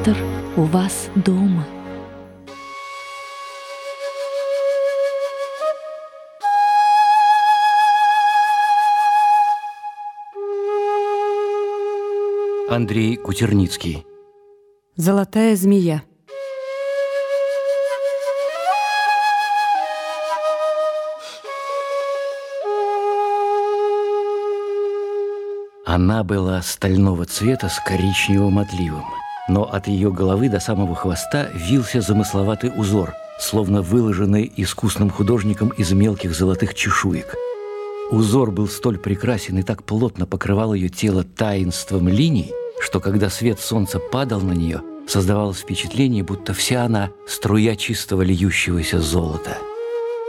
Автор у вас дома. Андрей Кутерницкий. Золотая змея. Она была стального цвета с коричневым отливом, но от ее головы до самого хвоста вился замысловатый узор, словно выложенный искусным художником из мелких золотых чешуек. Узор был столь прекрасен и так плотно покрывал ее тело таинством линий, что когда свет солнца падал на нее, создавалось впечатление, будто вся она струя чистого льющегося золота.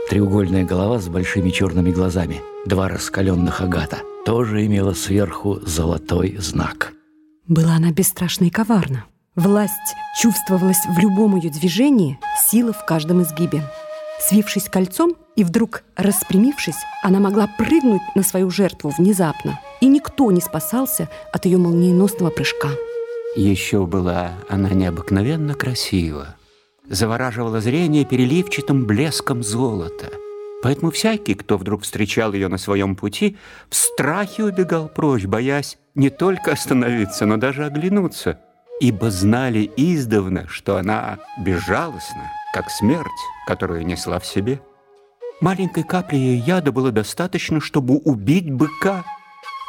Треугольная голова с большими черными глазами, два раскаленных агата – тоже имела сверху золотой знак. Была она бесстрашна и коварна. Власть чувствовалась в любом ее движении, сила в каждом изгибе. Свившись кольцом и вдруг распрямившись, она могла прыгнуть на свою жертву внезапно, и никто не спасался от ее молниеносного прыжка. Еще была она необыкновенно красива, завораживала зрение переливчатым блеском золота – Поэтому всякий, кто вдруг встречал ее на своем пути, в страхе убегал прочь, боясь не только остановиться, но даже оглянуться, ибо знали издавна, что она безжалостна, как смерть, которую несла в себе. Маленькой капли ее яда было достаточно, чтобы убить быка.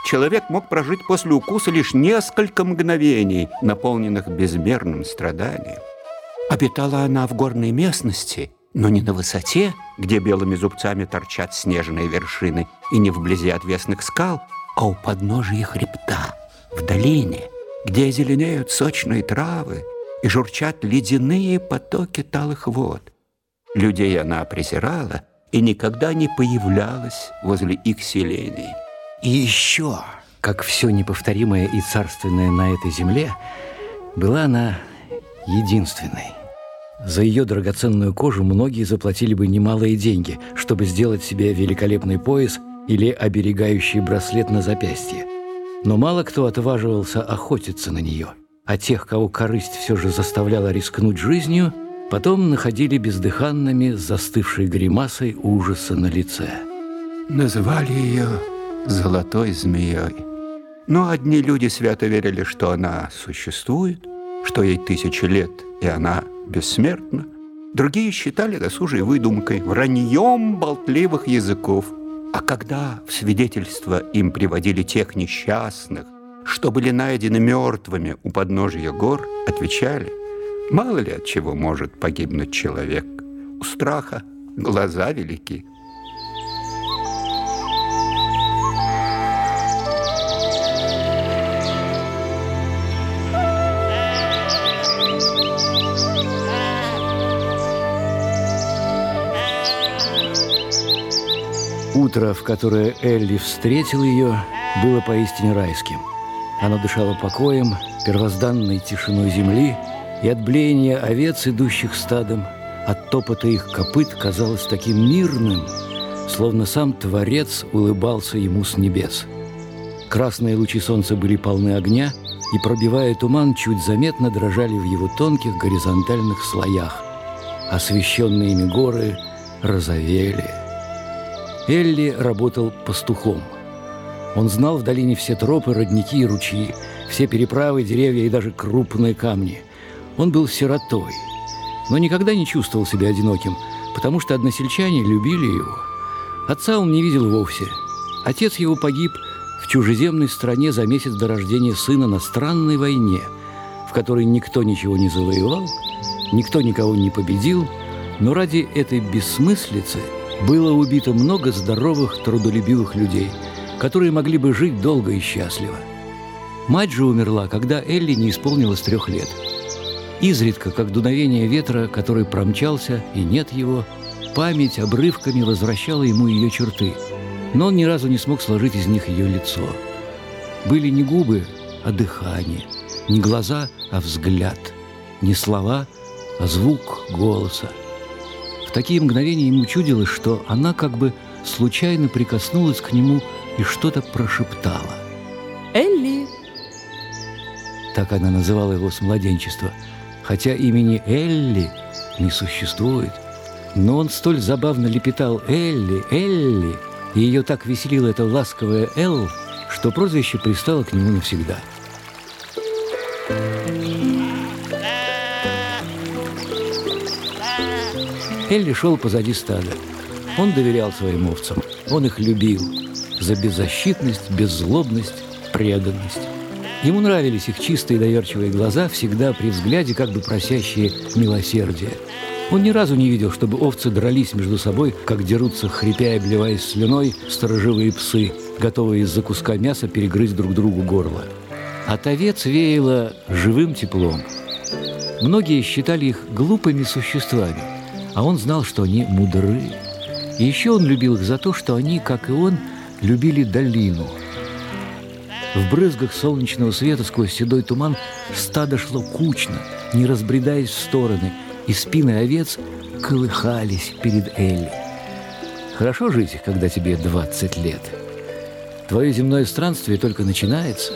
Человек мог прожить после укуса лишь несколько мгновений, наполненных безмерным страданием. Обитала она в горной местности – но не на высоте, где белыми зубцами торчат снежные вершины, и не вблизи отвесных скал, а у подножия хребта, в долине, где зеленеют сочные травы и журчат ледяные потоки талых вод. Людей она презирала и никогда не появлялась возле их селений. И еще, как все неповторимое и царственное на этой земле, была она единственной – за ее драгоценную кожу многие заплатили бы немалые деньги, чтобы сделать себе великолепный пояс или оберегающий браслет на запястье. Но мало кто отваживался охотиться на нее, а тех, кого корысть все же заставляла рискнуть жизнью, потом находили бездыханными с застывшей гримасой ужаса на лице. Называли ее «золотой змеей». Но одни люди свято верили, что она существует, что ей тысячи лет, и она бессмертна. Другие считали досужей выдумкой, враньем болтливых языков. А когда в свидетельство им приводили тех несчастных, что были найдены мертвыми у подножия гор, отвечали, мало ли от чего может погибнуть человек. У страха глаза велики. Утро, в которое Элли встретил ее, было поистине райским. Оно дышало покоем, первозданной тишиной земли, и от блеяния овец, идущих стадом, от топота их копыт казалось таким мирным, словно сам Творец улыбался ему с небес. Красные лучи солнца были полны огня, и, пробивая туман, чуть заметно дрожали в его тонких горизонтальных слоях. Освещенные ими горы розовели – Элли работал пастухом. Он знал в долине все тропы, родники и ручьи, все переправы, деревья и даже крупные камни. Он был сиротой, но никогда не чувствовал себя одиноким, потому что односельчане любили его. Отца он не видел вовсе. Отец его погиб в чужеземной стране за месяц до рождения сына на странной войне, в которой никто ничего не завоевал, никто никого не победил, но ради этой бессмыслицы – было убито много здоровых, трудолюбивых людей, которые могли бы жить долго и счастливо. Мать же умерла, когда Элли не исполнилось трех лет. Изредка, как дуновение ветра, который промчался, и нет его, память обрывками возвращала ему ее черты, но он ни разу не смог сложить из них ее лицо. Были не губы, а дыхание, не глаза, а взгляд, не слова, а звук голоса – такие мгновения ему чудилось, что она как бы случайно прикоснулась к нему и что-то прошептала. «Элли!» так она называла его с младенчества, хотя имени Элли не существует. Но он столь забавно лепетал «Элли, Элли», и ее так веселило это ласковое «Эл», что прозвище пристало к нему навсегда. Элли шел позади стада. Он доверял своим овцам, он их любил за беззащитность, беззлобность, преданность. Ему нравились их чистые доверчивые глаза, всегда при взгляде как бы просящие милосердия. Он ни разу не видел, чтобы овцы дрались между собой, как дерутся, хрипя и обливаясь слюной, сторожевые псы, готовые из-за куска мяса перегрызть друг другу горло. От овец веяло живым теплом. Многие считали их глупыми существами, а он знал, что они мудры. И еще он любил их за то, что они, как и он, любили долину – в брызгах солнечного света сквозь седой туман стадо шло кучно, не разбредаясь в стороны, и спины овец колыхались перед Элли. Хорошо жить, когда тебе 20 лет. Твое земное странствие только начинается,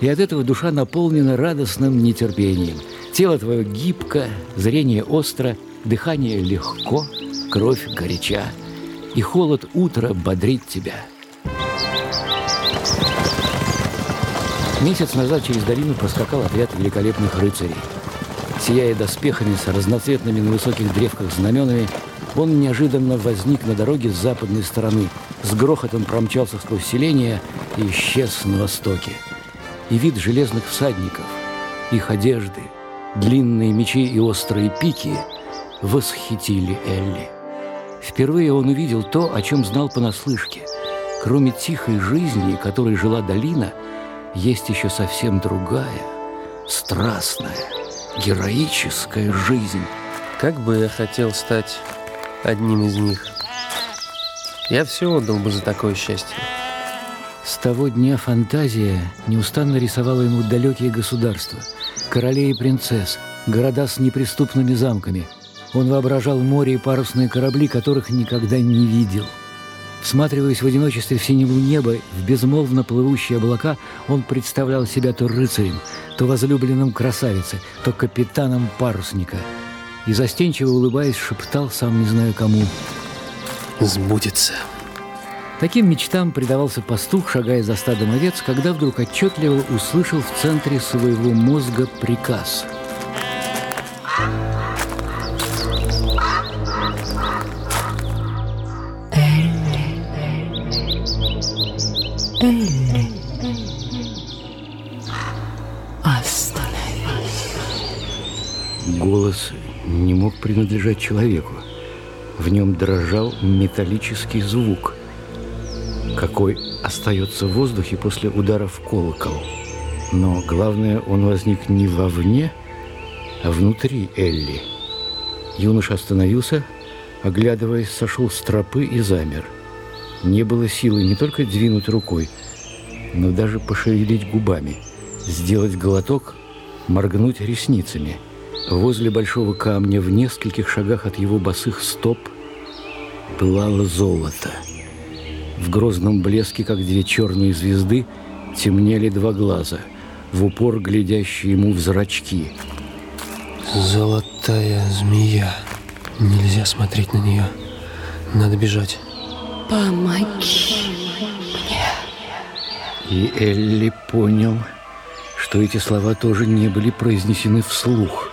и от этого душа наполнена радостным нетерпением. Тело твое гибко, зрение остро, дыхание легко, кровь горяча, и холод утра бодрит тебя – Месяц назад через долину проскакал отряд великолепных рыцарей. Сияя доспехами с разноцветными на высоких древках знаменами, он неожиданно возник на дороге с западной стороны, с грохотом промчался сквозь селение и исчез на востоке. И вид железных всадников, их одежды, длинные мечи и острые пики восхитили Элли. Впервые он увидел то, о чем знал понаслышке. Кроме тихой жизни, которой жила долина – есть еще совсем другая, страстная, героическая жизнь. Как бы я хотел стать одним из них. Я все отдал бы за такое счастье. С того дня фантазия неустанно рисовала ему далекие государства, королей и принцесс, города с неприступными замками. Он воображал море и парусные корабли, которых никогда не видел – Всматриваясь в одиночестве в синеву небо, в безмолвно плывущие облака, он представлял себя то рыцарем, то возлюбленным красавицы, то капитаном парусника. И застенчиво улыбаясь, шептал, сам не знаю кому. «Сбудется». Таким мечтам предавался пастух, шагая за стадом овец, когда вдруг отчетливо услышал в центре своего мозга приказ – Элли, остановись. Голос не мог принадлежать человеку. В нем дрожал металлический звук, какой остается в воздухе после удара в колокол. Но главное, он возник не вовне, а внутри Элли. Юноша остановился, оглядываясь, сошел с тропы и замер – не было силы не только двинуть рукой, но даже пошевелить губами, сделать глоток, моргнуть ресницами. Возле большого камня в нескольких шагах от его босых стоп пылало золото. В грозном блеске, как две черные звезды, темнели два глаза, в упор глядящие ему в зрачки. Золотая змея. Нельзя смотреть на нее. Надо бежать. Помоги мне. И Элли понял, что эти слова тоже не были произнесены вслух.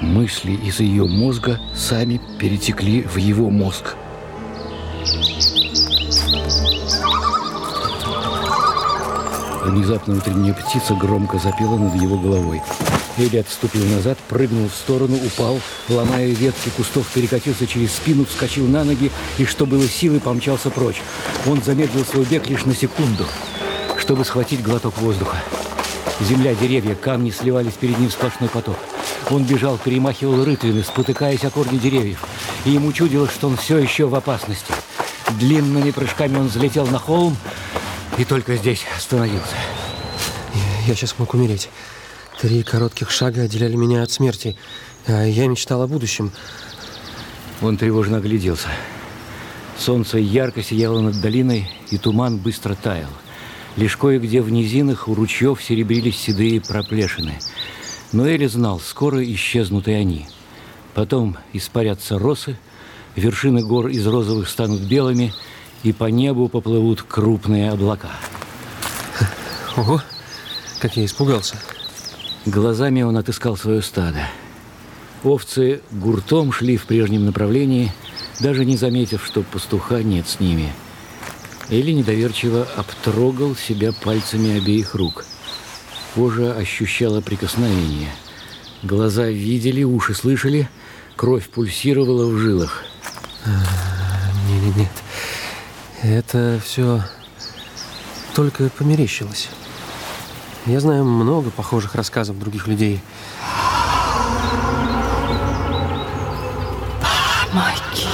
Мысли из ее мозга сами перетекли в его мозг. Внезапно утренняя птица громко запела над его головой. Эдди отступил назад, прыгнул в сторону, упал, ломая ветки кустов, перекатился через спину, вскочил на ноги и, что было силы, помчался прочь. Он замедлил свой бег лишь на секунду, чтобы схватить глоток воздуха. Земля, деревья, камни сливались перед ним в сплошной поток. Он бежал, перемахивал рытвины, спотыкаясь о корни деревьев. И ему чудилось, что он все еще в опасности. Длинными прыжками он взлетел на холм и только здесь остановился. Я, я сейчас мог умереть. Три коротких шага отделяли меня от смерти, а я мечтал о будущем. Он тревожно огляделся. Солнце ярко сияло над долиной, и туман быстро таял. Лишь кое-где в низинах у ручьев серебрились седые проплешины. Но Эли знал, скоро исчезнут и они. Потом испарятся росы, вершины гор из розовых станут белыми, и по небу поплывут крупные облака. Ого, как я испугался. Глазами он отыскал свое стадо. Овцы гуртом шли в прежнем направлении, даже не заметив, что пастуха нет с ними. Или недоверчиво обтрогал себя пальцами обеих рук. Кожа ощущала прикосновение. Глаза видели, уши слышали, кровь пульсировала в жилах. Нет, нет, нет. Это все только померещилось. Я знаю много похожих рассказов других людей. Помоги.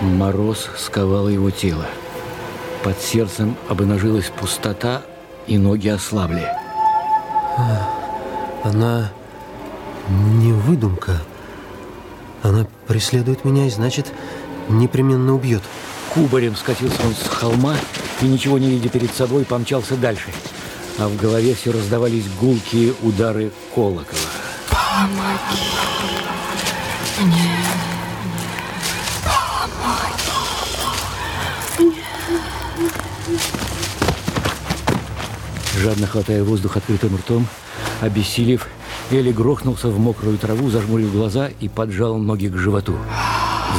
Мороз сковал его тело. Под сердцем обнажилась пустота, и ноги ослабли. Она не выдумка. Она преследует меня и, значит, непременно убьет. Кубарем скатился он с холма и, ничего не видя перед собой, помчался дальше. А в голове все раздавались гулкие удары колокола. Помоги. Мне. Жадно хватая воздух открытым ртом, обессилев, Эли грохнулся в мокрую траву, зажмурил глаза и поджал ноги к животу.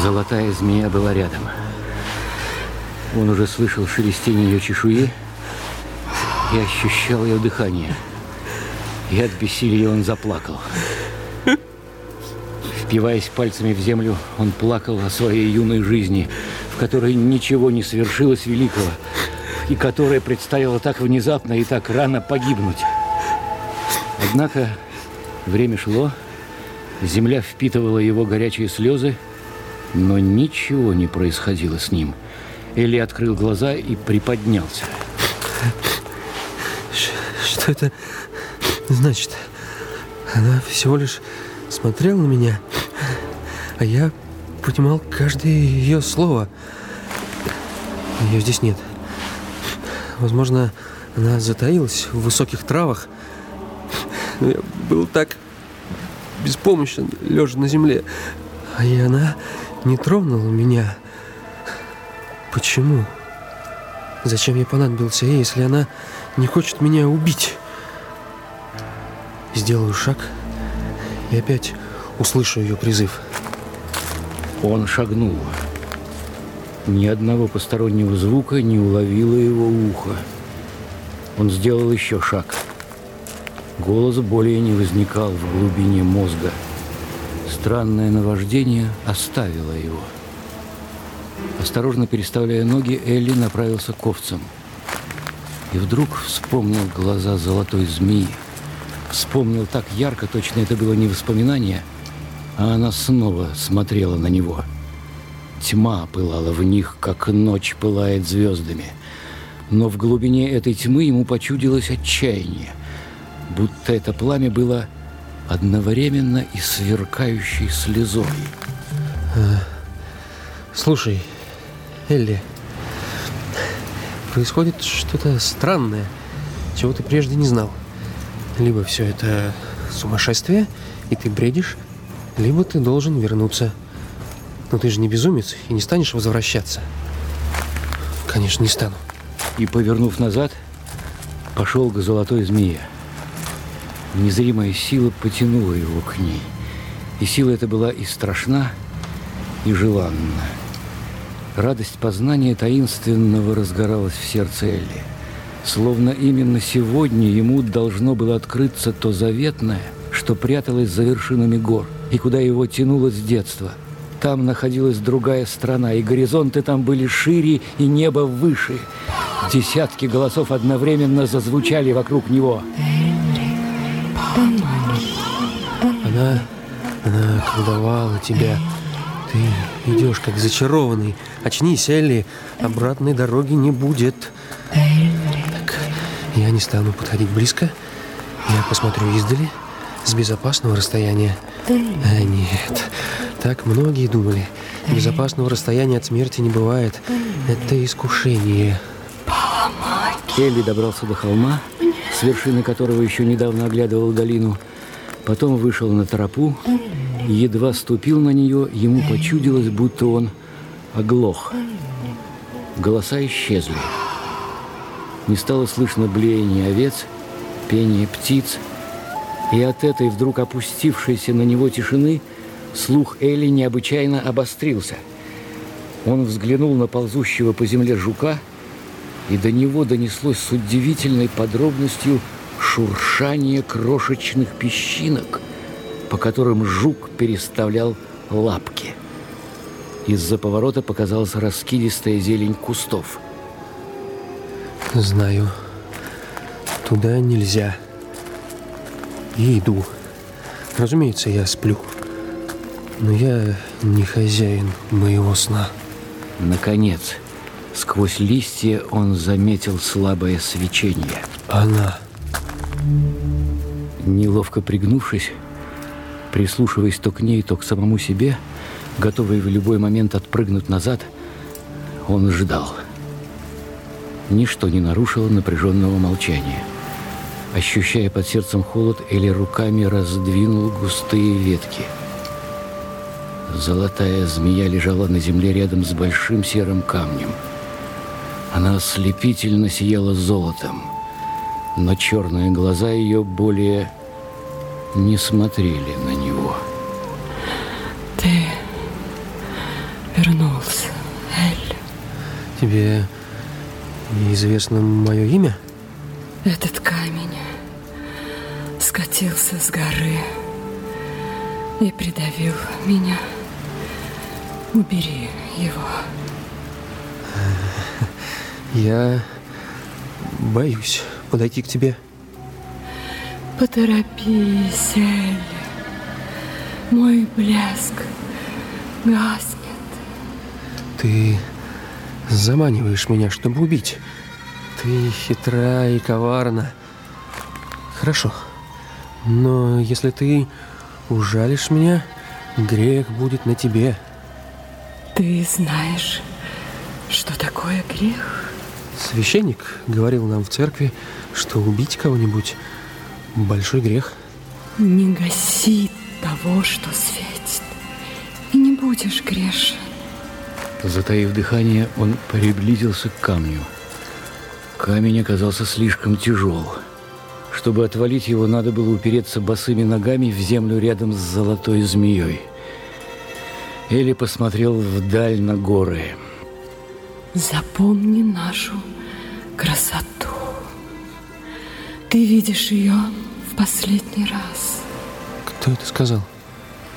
Золотая змея была рядом. Он уже слышал шелестение ее чешуи и ощущал ее дыхание. И от бессилия он заплакал. Впиваясь пальцами в землю, он плакал о своей юной жизни, в которой ничего не свершилось великого, и которая предстояла так внезапно и так рано погибнуть. Однако время шло, земля впитывала его горячие слезы, но ничего не происходило с ним. Элли открыл глаза и приподнялся. Что это значит? Она всего лишь смотрела на меня, а я понимал каждое ее слово. Ее здесь нет. Возможно, она затаилась в высоких травах. Но я был так беспомощен, лежа на земле. А и она не тронула меня. Почему? Зачем я понадобился ей, если она не хочет меня убить? Сделаю шаг и опять услышу ее призыв. Он шагнул. Ни одного постороннего звука не уловило его ухо. Он сделал еще шаг. Голос более не возникал в глубине мозга. Странное наваждение оставило его. Осторожно переставляя ноги, Элли направился к овцам. И вдруг вспомнил глаза золотой змеи. Вспомнил так ярко, точно это было не воспоминание, а она снова смотрела на него. Тьма пылала в них, как ночь пылает звездами. Но в глубине этой тьмы ему почудилось отчаяние, будто это пламя было одновременно и сверкающей слезой. Слушай, Элли, происходит что-то странное, чего ты прежде не знал. Либо все это сумасшествие, и ты бредишь, либо ты должен вернуться. Но ты же не безумец и не станешь возвращаться. Конечно, не стану. И, повернув назад, пошел к золотой змее. Незримая сила потянула его к ней. И сила эта была и страшна, и желанна. Радость познания таинственного разгоралась в сердце Элли. Словно именно сегодня ему должно было открыться то заветное, что пряталось за вершинами гор, и куда его тянуло с детства. Там находилась другая страна, и горизонты там были шире, и небо выше. Десятки голосов одновременно зазвучали вокруг него. Она, она колдовала тебя. Ты идешь как зачарованный. Очнись, Элли, обратной дороги не будет. Так, я не стану подходить близко. Я посмотрю издали, с безопасного расстояния. А нет, так многие думали. Безопасного расстояния от смерти не бывает. Это искушение. Элли добрался до холма, с вершины которого еще недавно оглядывал долину. Потом вышел на тропу, едва ступил на нее, ему почудилось, будто он оглох. Голоса исчезли. Не стало слышно блеяния овец, пения птиц, и от этой вдруг опустившейся на него тишины слух Элли необычайно обострился. Он взглянул на ползущего по земле жука, и до него донеслось с удивительной подробностью шуршание крошечных песчинок, по которым жук переставлял лапки. Из-за поворота показалась раскидистая зелень кустов. Знаю. Туда нельзя. И иду. Разумеется, я сплю. Но я не хозяин моего сна. Наконец, сквозь листья он заметил слабое свечение. Она. Неловко пригнувшись, прислушиваясь то к ней, то к самому себе, готовый в любой момент отпрыгнуть назад, он ждал. Ничто не нарушило напряженного молчания. Ощущая под сердцем холод, Эли руками раздвинул густые ветки. Золотая змея лежала на земле рядом с большим серым камнем. Она ослепительно сияла золотом, но черные глаза ее более не смотрели на него. Тебе неизвестно мое имя? Этот камень скатился с горы и придавил меня. Убери его. Я боюсь подойти к тебе. Поторопись, Эль. Мой блеск гаснет. Ты заманиваешь меня, чтобы убить. Ты хитра и коварна. Хорошо. Но если ты ужалишь меня, грех будет на тебе. Ты знаешь, что такое грех? Священник говорил нам в церкви, что убить кого-нибудь – большой грех. Не гаси того, что светит, и не будешь грешен. Затаив дыхание, он приблизился к камню. Камень оказался слишком тяжел. Чтобы отвалить его, надо было упереться босыми ногами в землю рядом с золотой змеей. Эли посмотрел вдаль на горы. Запомни нашу красоту. Ты видишь ее в последний раз. Кто это сказал?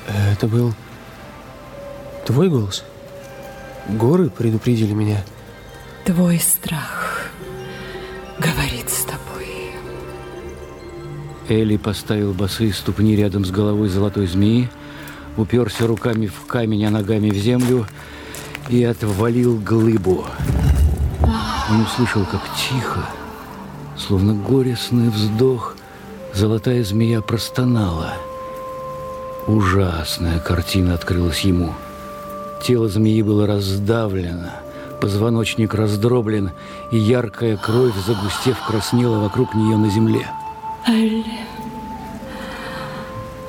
Это был твой голос? Горы предупредили меня. Твой страх говорит с тобой. Эли поставил босые ступни рядом с головой золотой змеи, уперся руками в камень, а ногами в землю и отвалил глыбу. Он услышал, как тихо, словно горестный вздох, золотая змея простонала. Ужасная картина открылась ему. Тело змеи было раздавлено, позвоночник раздроблен, и яркая кровь, загустев, краснела вокруг нее на земле. Элли,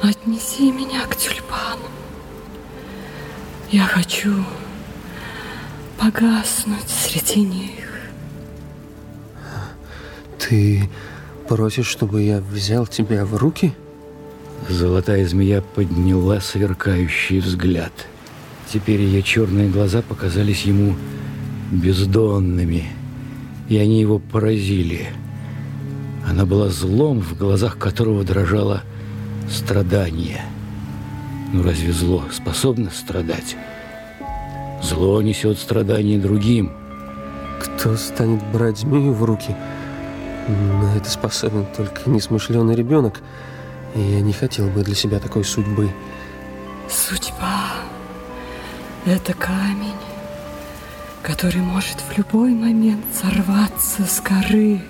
отнеси меня к тюльпанам. Я хочу погаснуть среди них. Ты просишь, чтобы я взял тебя в руки? Золотая змея подняла сверкающий взгляд. Теперь ее черные глаза показались ему бездонными, и они его поразили. Она была злом, в глазах которого дрожало страдание. Ну разве зло способно страдать? Зло несет страдания другим. Кто станет брать змею в руки? На это способен только несмышленый ребенок. И я не хотел бы для себя такой судьбы. Судьба – это камень, который может в любой момент сорваться с горы.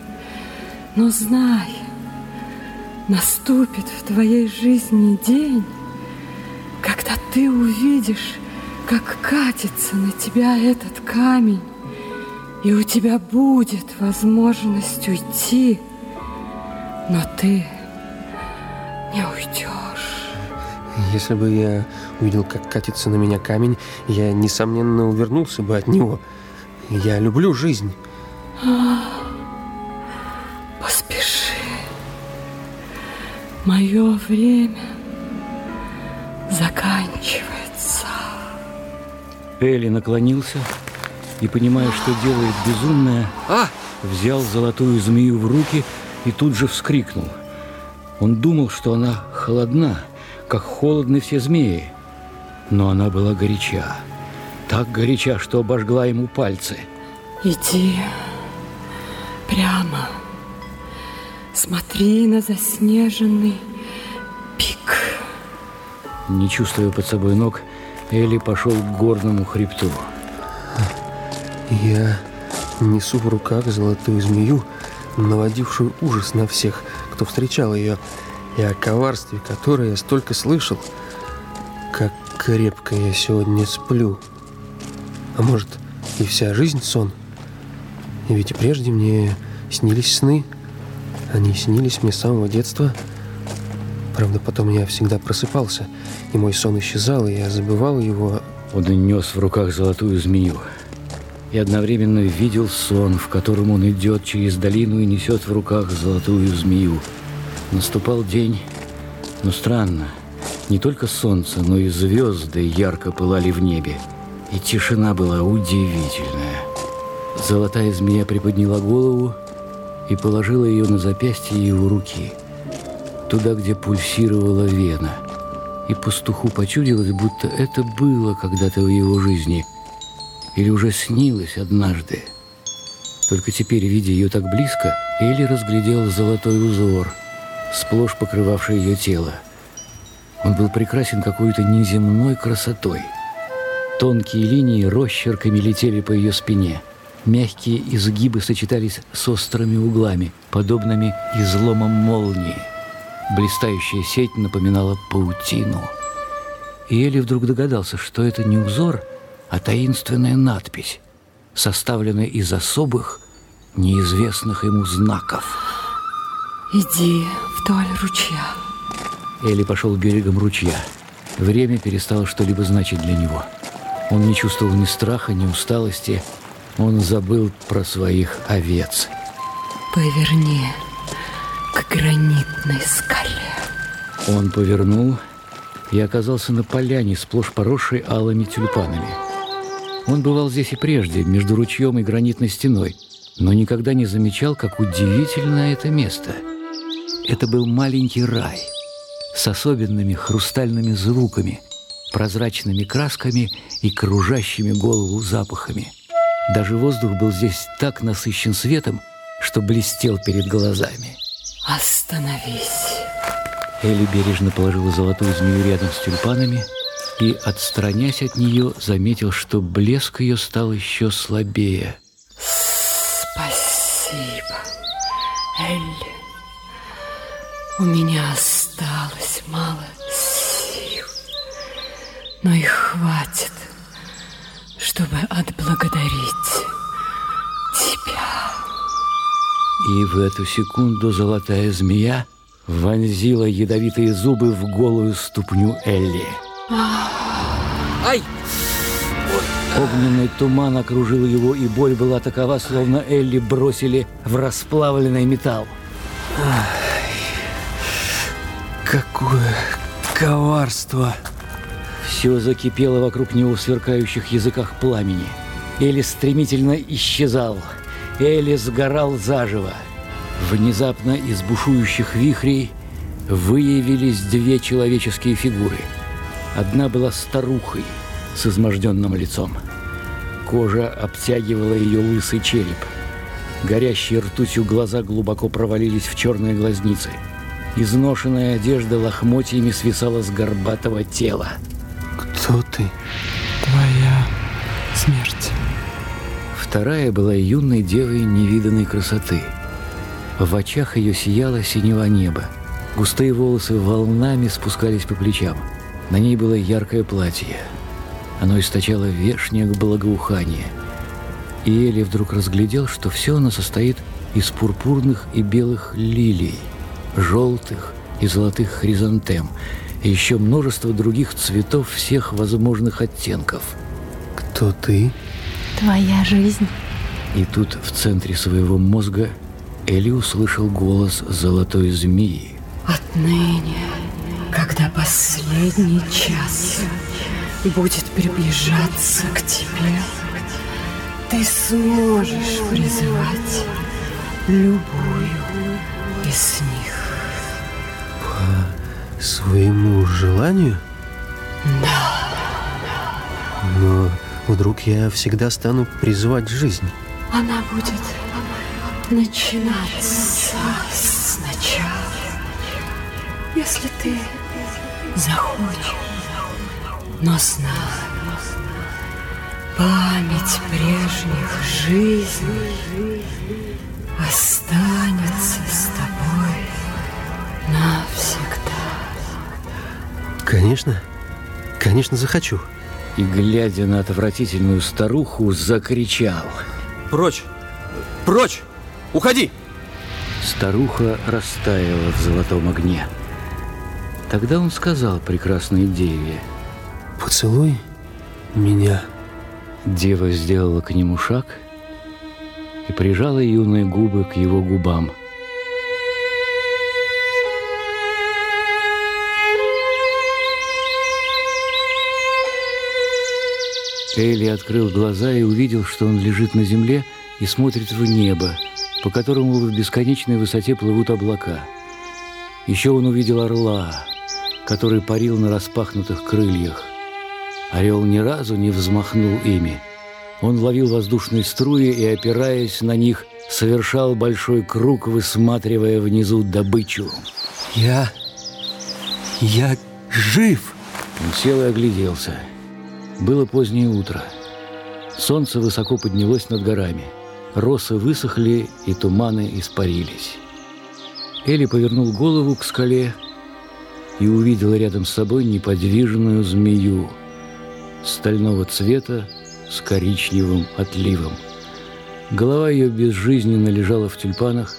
Но знай, наступит в твоей жизни день, когда ты увидишь, как катится на тебя этот камень, и у тебя будет возможность уйти, но ты не уйдешь. Если бы я увидел, как катится на меня камень, я, несомненно, увернулся бы от него. Я люблю жизнь. Поспеши. Мое время заканчивается. Элли наклонился и, понимая, что делает безумное, А! взял золотую змею в руки и тут же вскрикнул. Он думал, что она холодна, как холодны все змеи. Но она была горяча. Так горяча, что обожгла ему пальцы. Иди прямо. Смотри на заснеженный пик. Не чувствуя под собой ног, Элли пошел к горному хребту. Я несу в руках золотую змею, наводившую ужас на всех, кто встречал ее, и о коварстве, которое я столько слышал. Как крепко я сегодня сплю. А может, и вся жизнь сон? И ведь и прежде мне снились сны. Они снились мне с самого детства. Правда, потом я всегда просыпался, и мой сон исчезал, и я забывал его. Он нес в руках золотую змею и одновременно видел сон, в котором он идет через долину и несет в руках золотую змею. Наступал день, но странно. Не только солнце, но и звезды ярко пылали в небе. И тишина была удивительная. Золотая змея приподняла голову и положила ее на запястье его руки, туда, где пульсировала вена. И пастуху почудилось, будто это было когда-то в его жизни или уже снилось однажды. Только теперь, видя ее так близко, Элли разглядел золотой узор, сплошь покрывавший ее тело. Он был прекрасен какой-то неземной красотой. Тонкие линии росчерками летели по ее спине. Мягкие изгибы сочетались с острыми углами, подобными изломам молнии. Блистающая сеть напоминала паутину. И Элли вдруг догадался, что это не узор, а таинственная надпись, составленная из особых, неизвестных ему знаков. Иди вдоль ручья. Элли пошел берегом ручья. Время перестало что-либо значить для него. Он не чувствовал ни страха, ни усталости. Он забыл про своих овец. Поверни к гранитной скале. Он повернул и оказался на поляне, сплошь поросшей алыми тюльпанами. Он бывал здесь и прежде, между ручьем и гранитной стеной, но никогда не замечал, как удивительно это место. Это был маленький рай с особенными хрустальными звуками, прозрачными красками и кружащими голову запахами. Даже воздух был здесь так насыщен светом, что блестел перед глазами. Остановись. Элли бережно положила золотую змею рядом с тюльпанами и, отстранясь от нее, заметил, что блеск ее стал еще слабее. Спасибо, Элли. У меня осталось мало сил, но их хватит, чтобы отблагодарить тебя. И в эту секунду золотая змея вонзила ядовитые зубы в голую ступню Элли. Ай! Огненный туман окружил его, и боль была такова, словно Элли бросили в расплавленный металл. Какое коварство! Все закипело вокруг него в сверкающих языках пламени. Элли стремительно исчезал. Элли сгорал заживо. Внезапно из бушующих вихрей выявились две человеческие фигуры. Одна была старухой с изможденным лицом. Кожа обтягивала ее лысый череп. Горящие ртутью глаза глубоко провалились в черные глазницы. Изношенная одежда лохмотьями свисала с горбатого тела. Кто ты? Твоя смерть. Вторая была юной девой невиданной красоты. В очах ее сияло синего неба. Густые волосы волнами спускались по плечам. На ней было яркое платье. Оно источало вешнее благоухание. И Эли вдруг разглядел, что все оно состоит из пурпурных и белых лилий, желтых и золотых хризантем, и еще множество других цветов всех возможных оттенков. Кто ты? Твоя жизнь. И тут в центре своего мозга Эли услышал голос золотой змеи. Отныне, когда последний час будет приближаться к тебе, ты сможешь призывать любую из них. Своему желанию? Да. Но вдруг я всегда стану призывать жизнь. Она будет начинаться сначала. Если ты захочешь. Но знай, память прежних жизней останется Конечно, конечно, захочу. И, глядя на отвратительную старуху, закричал. Прочь! Прочь! Уходи! Старуха растаяла в золотом огне. Тогда он сказал прекрасной деве. Поцелуй меня. Дева сделала к нему шаг и прижала юные губы к его губам. Элли открыл глаза и увидел, что он лежит на земле и смотрит в небо, по которому в бесконечной высоте плывут облака. Еще он увидел орла, который парил на распахнутых крыльях. Орел ни разу не взмахнул ими. Он ловил воздушные струи и, опираясь на них, совершал большой круг, высматривая внизу добычу. Я... я жив! Он сел и огляделся. Было позднее утро. Солнце высоко поднялось над горами. Росы высохли, и туманы испарились. Эли повернул голову к скале и увидел рядом с собой неподвижную змею стального цвета с коричневым отливом. Голова ее безжизненно лежала в тюльпанах,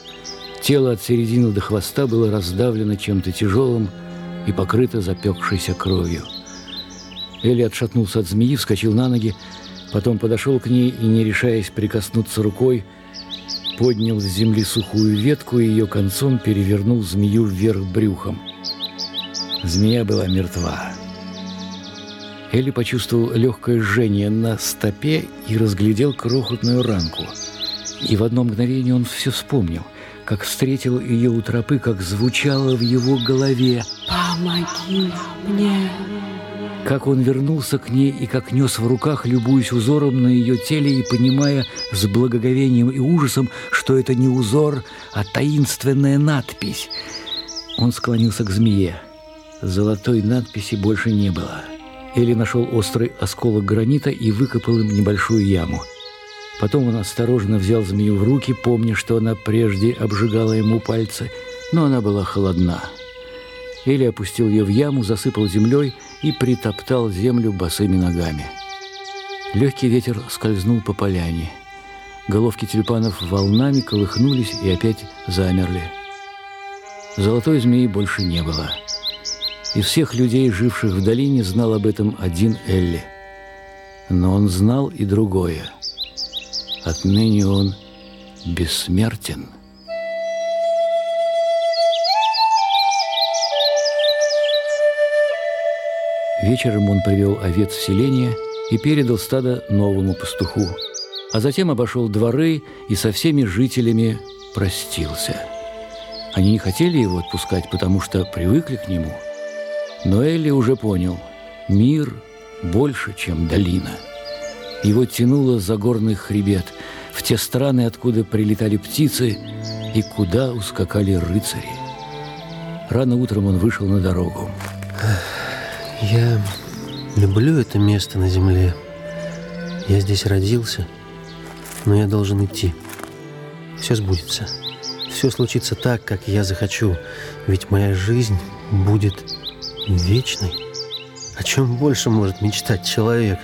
тело от середины до хвоста было раздавлено чем-то тяжелым и покрыто запекшейся кровью. Эли отшатнулся от змеи, вскочил на ноги, потом подошел к ней и, не решаясь прикоснуться рукой, поднял с земли сухую ветку и ее концом перевернул змею вверх брюхом. Змея была мертва. Элли почувствовал легкое жжение на стопе и разглядел крохотную ранку. И в одно мгновение он все вспомнил, как встретил ее у тропы, как звучало в его голове Помоги мне. Как он вернулся к ней и как нес в руках, любуясь узором на ее теле и понимая с благоговением и ужасом, что это не узор, а таинственная надпись. Он склонился к змее. Золотой надписи больше не было. Эли нашел острый осколок гранита и выкопал им небольшую яму. Потом он осторожно взял змею в руки, помня, что она прежде обжигала ему пальцы, но она была холодна. Эли опустил ее в яму, засыпал землей и притоптал землю босыми ногами. Легкий ветер скользнул по поляне. Головки тюльпанов волнами колыхнулись и опять замерли. Золотой змеи больше не было. Из всех людей, живших в долине, знал об этом один Элли. Но он знал и другое. Отныне он бессмертен. Вечером он привел овец в селение и передал стадо новому пастуху, а затем обошел дворы и со всеми жителями простился. Они не хотели его отпускать, потому что привыкли к нему. Но Элли уже понял, мир больше, чем долина. Его тянуло за горный хребет, в те страны, откуда прилетали птицы и куда ускакали рыцари. Рано утром он вышел на дорогу. Я люблю это место на земле. Я здесь родился, но я должен идти. Все сбудется. Все случится так, как я захочу, ведь моя жизнь будет вечной. О чем больше может мечтать человек?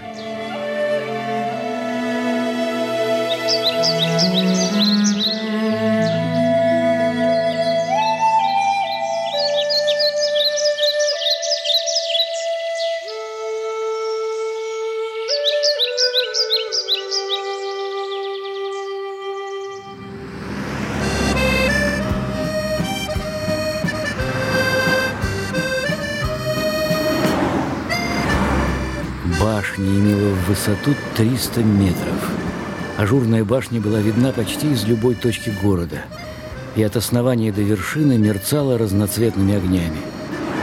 Высоту 300 метров. Ажурная башня была видна почти из любой точки города. И от основания до вершины мерцала разноцветными огнями.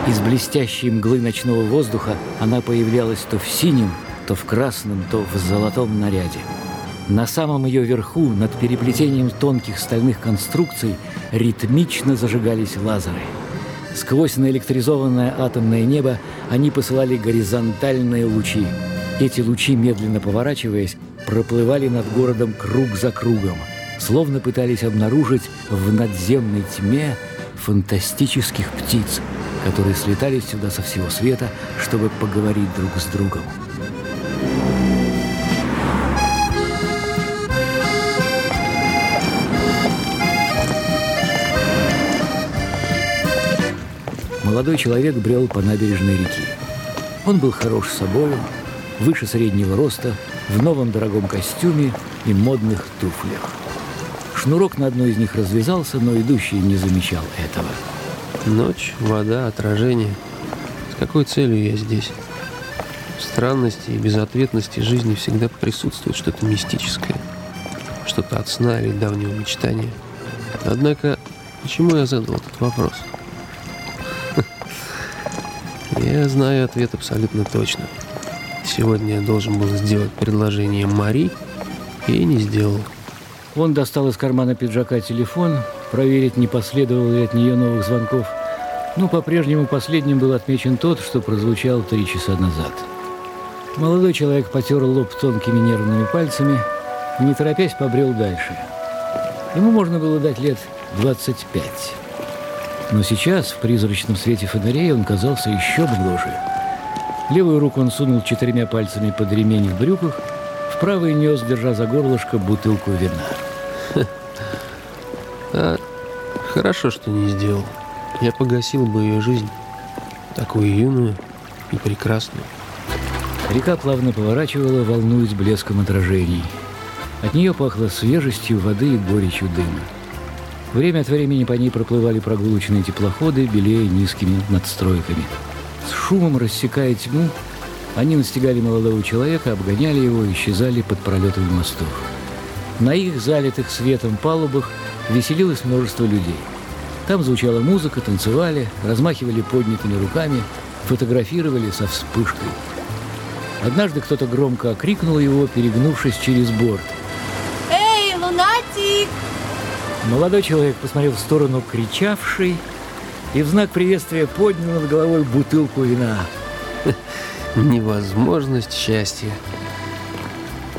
Из блестящей мглы ночного воздуха она появлялась то в синем, то в красном, то в золотом наряде. На самом ее верху, над переплетением тонких стальных конструкций, ритмично зажигались лазеры. Сквозь наэлектризованное атомное небо они посылали горизонтальные лучи. Эти лучи, медленно поворачиваясь, проплывали над городом круг за кругом, словно пытались обнаружить в надземной тьме фантастических птиц, которые слетали сюда со всего света, чтобы поговорить друг с другом. Молодой человек брел по набережной реки. Он был хорош собою, выше среднего роста, в новом дорогом костюме и модных туфлях. Шнурок на одной из них развязался, но идущий не замечал этого. Ночь, вода, отражение. С какой целью я здесь? В странности и безответности жизни всегда присутствует что-то мистическое. Что-то от сна или давнего мечтания. Однако, почему я задал этот вопрос? Я знаю ответ абсолютно точно. Сегодня я должен был сделать предложение Мари и не сделал. Он достал из кармана пиджака телефон, проверить, не последовало ли от нее новых звонков. Но по-прежнему последним был отмечен тот, что прозвучал три часа назад. Молодой человек потер лоб тонкими нервными пальцами и, не торопясь, побрел дальше. Ему можно было дать лет 25. Но сейчас, в призрачном свете фонарей, он казался еще бложе. Левую руку он сунул четырьмя пальцами под ремень в брюках, в правый нес, держа за горлышко, бутылку вина. А хорошо, что не сделал. Я погасил бы ее жизнь, такую юную и прекрасную. Река плавно поворачивала, волнуясь блеском отражений. От нее пахло свежестью воды и горечью дыма. Время от времени по ней проплывали прогулочные теплоходы, белее низкими надстройками. С шумом рассекая тьму, они настигали молодого человека, обгоняли его и исчезали под пролетами мостов. На их залитых светом палубах веселилось множество людей. Там звучала музыка, танцевали, размахивали поднятыми руками, фотографировали со вспышкой. Однажды кто-то громко окрикнул его, перегнувшись через борт. Эй, лунатик! Молодой человек посмотрел в сторону кричавшей и в знак приветствия поднял над головой бутылку вина. Невозможность счастья.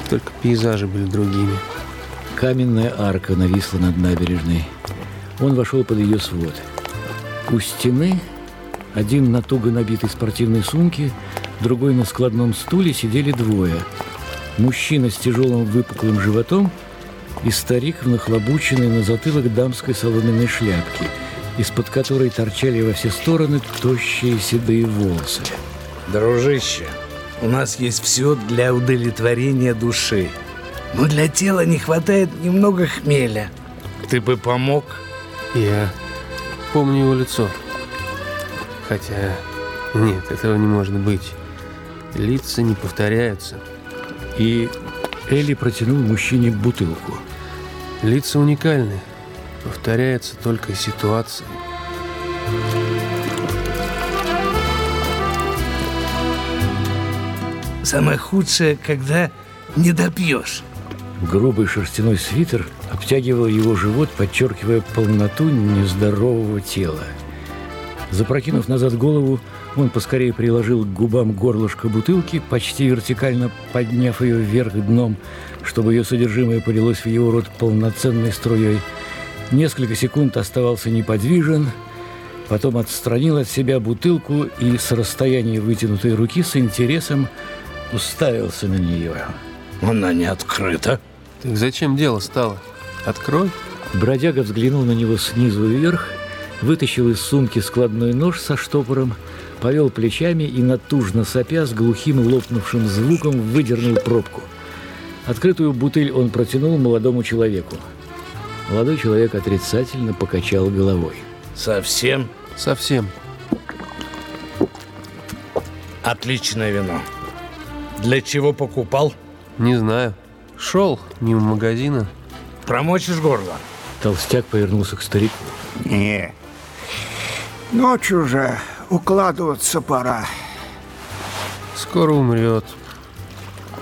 Только пейзажи были другими. Каменная арка нависла над набережной. Он вошел под ее свод. У стены, один на туго набитой спортивной сумке, другой на складном стуле сидели двое. Мужчина с тяжелым выпуклым животом и старик в нахлобученной на затылок дамской соломенной шляпке, из-под которой торчали во все стороны тощие седые волосы. Дружище, у нас есть все для удовлетворения души. Но для тела не хватает немного хмеля. Ты бы помог? Я помню его лицо. Хотя, нет, этого не может быть. Лица не повторяются. И Элли протянул мужчине бутылку. Лица уникальны. Повторяется только ситуация. Самое худшее, когда не допьешь. Грубый шерстяной свитер обтягивал его живот, подчеркивая полноту нездорового тела. Запрокинув назад голову, он поскорее приложил к губам горлышко бутылки, почти вертикально подняв ее вверх дном, чтобы ее содержимое полилось в его рот полноценной струей. Несколько секунд оставался неподвижен Потом отстранил от себя бутылку и с расстояния вытянутой руки с интересом уставился на нее. Она не открыта. Так зачем дело стало? Открой. Бродяга взглянул на него снизу вверх, вытащил из сумки складной нож со штопором, повел плечами и, натужно сопя, с глухим лопнувшим звуком выдернул пробку. Открытую бутыль он протянул молодому человеку. Молодой человек отрицательно покачал головой. Совсем Совсем. отличное вино. Для чего покупал? Не знаю. Шел мимо магазина. Промочишь горло? Толстяк повернулся к старику. Не. Ночь уже, укладываться пора. Скоро умрет.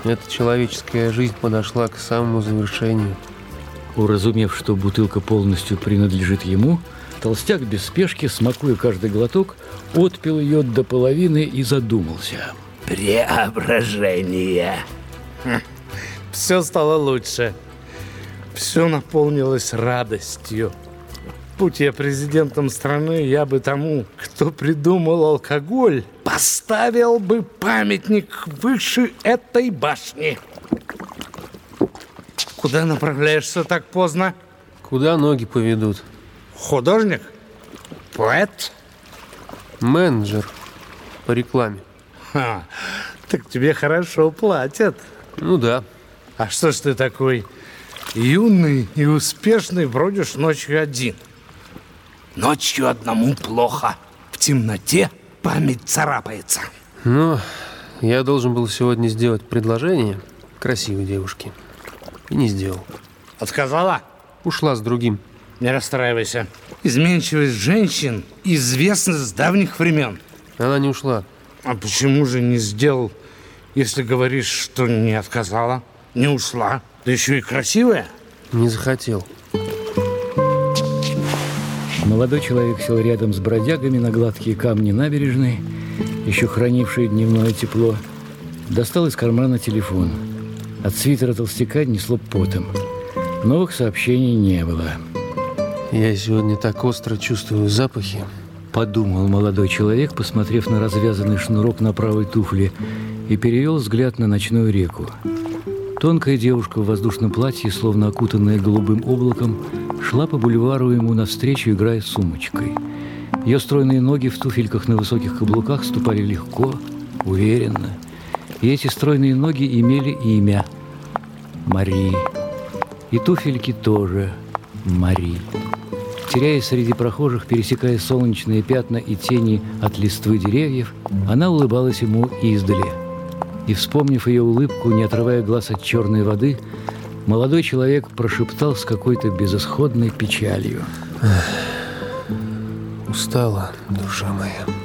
Эта человеческая жизнь подошла к самому завершению. Уразумев, что бутылка полностью принадлежит ему, толстяк без спешки, смакуя каждый глоток, отпил ее до половины и задумался. Преображение. Все стало лучше. Все наполнилось радостью. Будь я президентом страны, я бы тому, кто придумал алкоголь, поставил бы памятник выше этой башни. Куда направляешься так поздно? Куда ноги поведут? Художник? Поэт? Менеджер по рекламе. Ха, так тебе хорошо платят. Ну да. А что ж ты такой юный и успешный бродишь ночью один? Ночью одному плохо. В темноте память царапается. Но я должен был сегодня сделать предложение красивой девушке. И не сделал. Отказала? Ушла с другим. Не расстраивайся. Изменчивость женщин известна с давних времен. Она не ушла. А почему же не сделал, если говоришь, что не отказала, не ушла, да еще и красивая? Не захотел. Молодой человек сел рядом с бродягами на гладкие камни набережной, еще хранившие дневное тепло, достал из кармана телефон. От свитера толстяка несло потом. Новых сообщений не было. Я сегодня так остро чувствую запахи. Подумал молодой человек, посмотрев на развязанный шнурок на правой туфле, и перевел взгляд на ночную реку. Тонкая девушка в воздушном платье, словно окутанная голубым облаком, шла по бульвару ему навстречу, играя сумочкой. Ее стройные ноги в туфельках на высоких каблуках ступали легко, уверенно. И эти стройные ноги имели имя – Мари. И туфельки тоже Мари. Теряясь среди прохожих, пересекая солнечные пятна и тени от листвы деревьев, она улыбалась ему издали. И, вспомнив ее улыбку, не отрывая глаз от черной воды, молодой человек прошептал с какой-то безысходной печалью. Устала, душа моя.